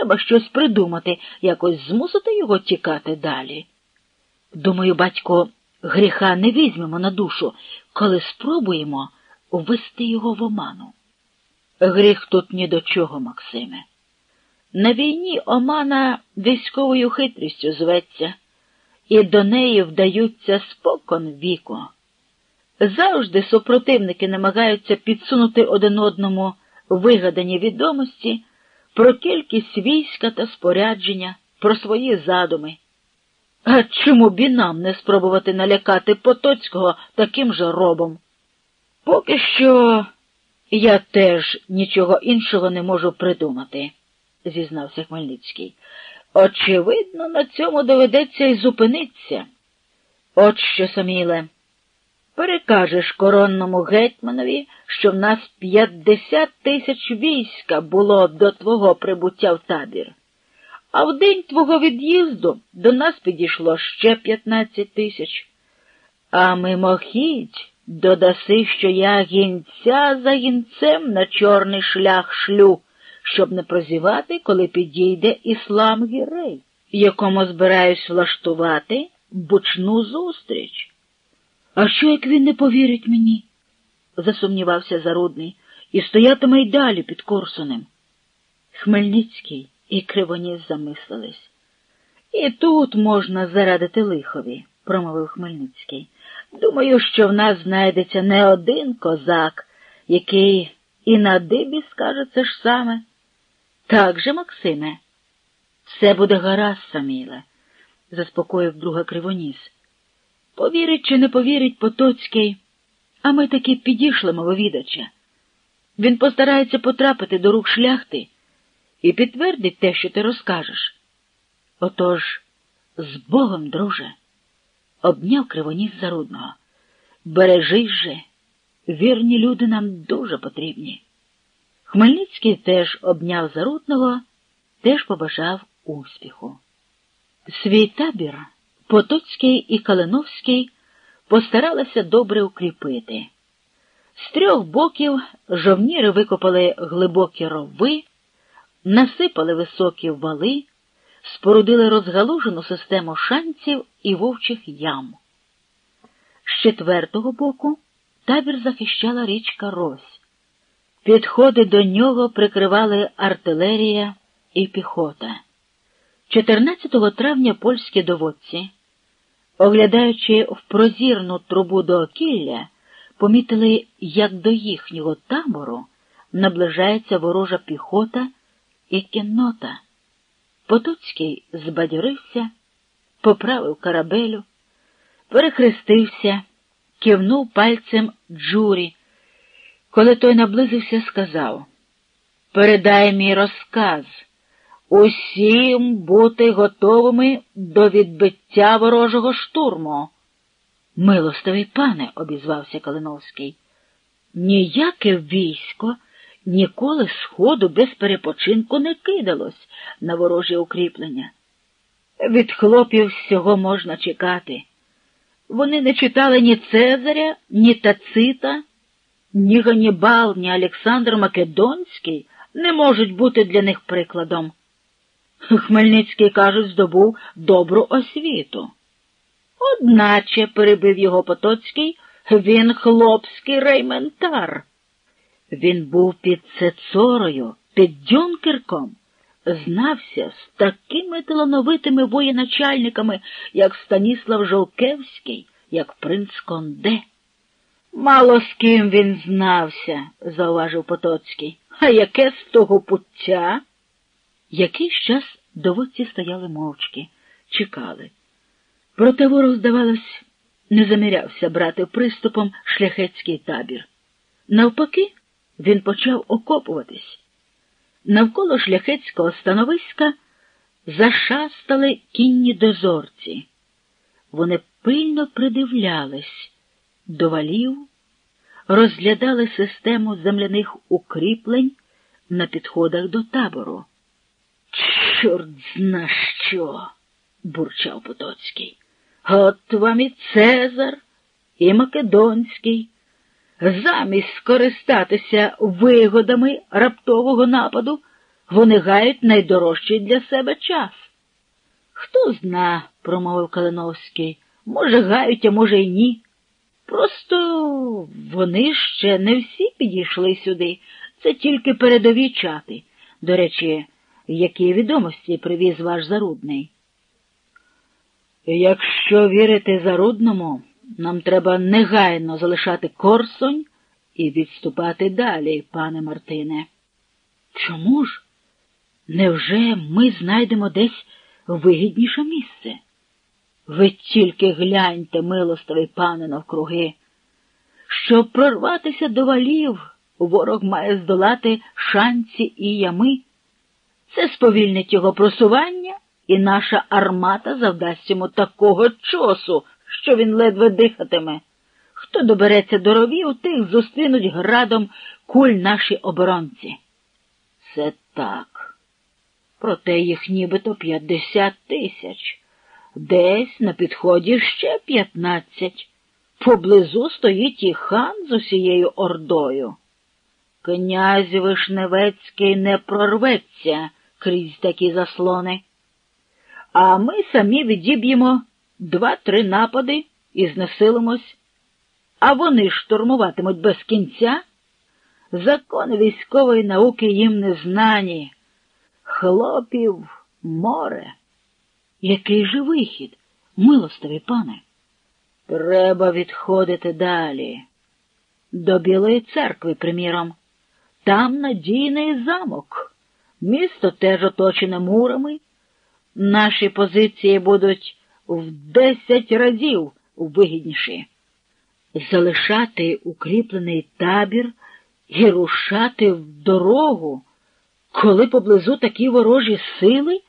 Треба щось придумати, якось змусити його тікати далі. Думаю, батько, гріха не візьмемо на душу, коли спробуємо ввести його в оману. Гріх тут ні до чого, Максиме. На війні омана військовою хитрістю зветься, і до неї вдаються спокон віку. Завжди супротивники намагаються підсунути один одному вигадані відомості про кількість війська та спорядження, про свої задуми. А чому б і нам не спробувати налякати Потоцького таким же робом? Поки що я теж нічого іншого не можу придумати, зізнався Хмельницький. Очевидно, на цьому доведеться і зупинитися. От що, Саміле, перекажеш коронному гетьманові, що в нас п'ятдесят тисяч війська було до твого прибуття в табір. А в день твого від'їзду до нас підійшло ще п'ятнадцять тисяч. А мимохідь додаси, що я гінця за гінцем на чорний шлях шлю, щоб не прозівати, коли підійде іслам гірей, якому збираюсь влаштувати бучну зустріч. А що, як він не повірить мені? засумнівався Зарудний, і стоятиме й далі під Корсунем. Хмельницький і Кривоніс замислились. І тут можна зарадити лихові, промовив Хмельницький. Думаю, що в нас знайдеться не один козак, який і на дибі скаже це ж саме. Так же, Максиме, все буде гаразд, Саміле, заспокоїв друга Кривоніс. Повірить чи не повірить Потоцький, а ми таки підійшлемо вивідача. Він постарається потрапити до рук шляхти і підтвердить те, що ти розкажеш. Отож, з Богом, друже, обняв кривоніс зарудного. Бережись же, вірні люди нам дуже потрібні. Хмельницький теж обняв зарудного, теж побажав успіху. Свій табір Потоцький і Калиновський постаралися добре укріпити. З трьох боків жовніри викопали глибокі рови, насипали високі вали, спорудили розгалужену систему шанців і вовчих ям. З четвертого боку табір захищала річка Рось. Підходи до нього прикривали артилерія і піхота. 14 травня польські доводці, оглядаючи в прозірну трубу до окілля, помітили, як до їхнього табору наближається ворожа піхота і кіннота. Потоцький збадьорився, поправив карабелю, перехрестився, кивнув пальцем Джурі. Коли той наблизився, сказав Передай мій розказ. Усім бути готовими до відбиття ворожого штурму. Милостивий пане, обізвався Калиновський, ніяке військо ніколи сходу без перепочинку не кидалось на ворожі укріплення. Від хлопів всього можна чекати. Вони не читали ні Цезаря, ні Тацита, ні Ганібал, ні Олександр Македонський не можуть бути для них прикладом. Хмельницький, кажуть, здобув добру освіту. Одначе, перебив його Потоцький, він хлопський рейментар. Він був під Цецорою, під Дюнкерком, знався з такими талановитими воєначальниками, як Станіслав Жолкевський, як принц Конде. Мало з ким він знався, зауважив Потоцький. А яке з того пуття? Якийсь час доводці стояли мовчки, чекали. Проте ворог, здавалось, не замірявся брати приступом шляхетський табір. Навпаки, він почав окопуватись. Навколо шляхетського становиська зашастали кінні дозорці. Вони пильно придивлялись до валів, розглядали систему земляних укріплень на підходах до табору. Чорт зна що, бурчав Потоцький. От вам і Цезар, і Македонський. Замість скористатися вигодами раптового нападу, Вони гають найдорожчий для себе час. Хто зна, промовив Калиновський, може, гають, а може, й ні. Просто вони ще не всі підійшли сюди. Це тільки передові чати. До речі, які відомості привіз ваш зарудний? Якщо вірити зарудному, нам треба негайно залишати Корсунь і відступати далі, пане Мартине. Чому ж? Невже ми знайдемо десь вигідніше місце? Ви тільки гляньте, милостивий пане, навкруги. Щоб прорватися до валів, ворог має здолати шанці і ями. Це сповільнить його просування, і наша армата завдасть йому такого чосу, що він ледве дихатиме. Хто добереться до ровів, тих зустрінуть градом куль наші оборонці. Це так. Проте їх нібито п'ятдесят тисяч. Десь на підході ще п'ятнадцять. Поблизу стоїть і хан з усією ордою. Князь Вишневецький не прорветься крізь такі заслони. А ми самі відіб'ємо два-три напади і знесилимось. А вони штурмуватимуть без кінця. Закони військової науки їм не знані. Хлопів море. Який же вихід, милостивий пане? Треба відходити далі. До Білої церкви, приміром. Там надійний замок. Місто теж оточене мурами. Наші позиції будуть в десять разів вигідніші. Залишати укріплений табір і рушати в дорогу, коли поблизу такі ворожі сили.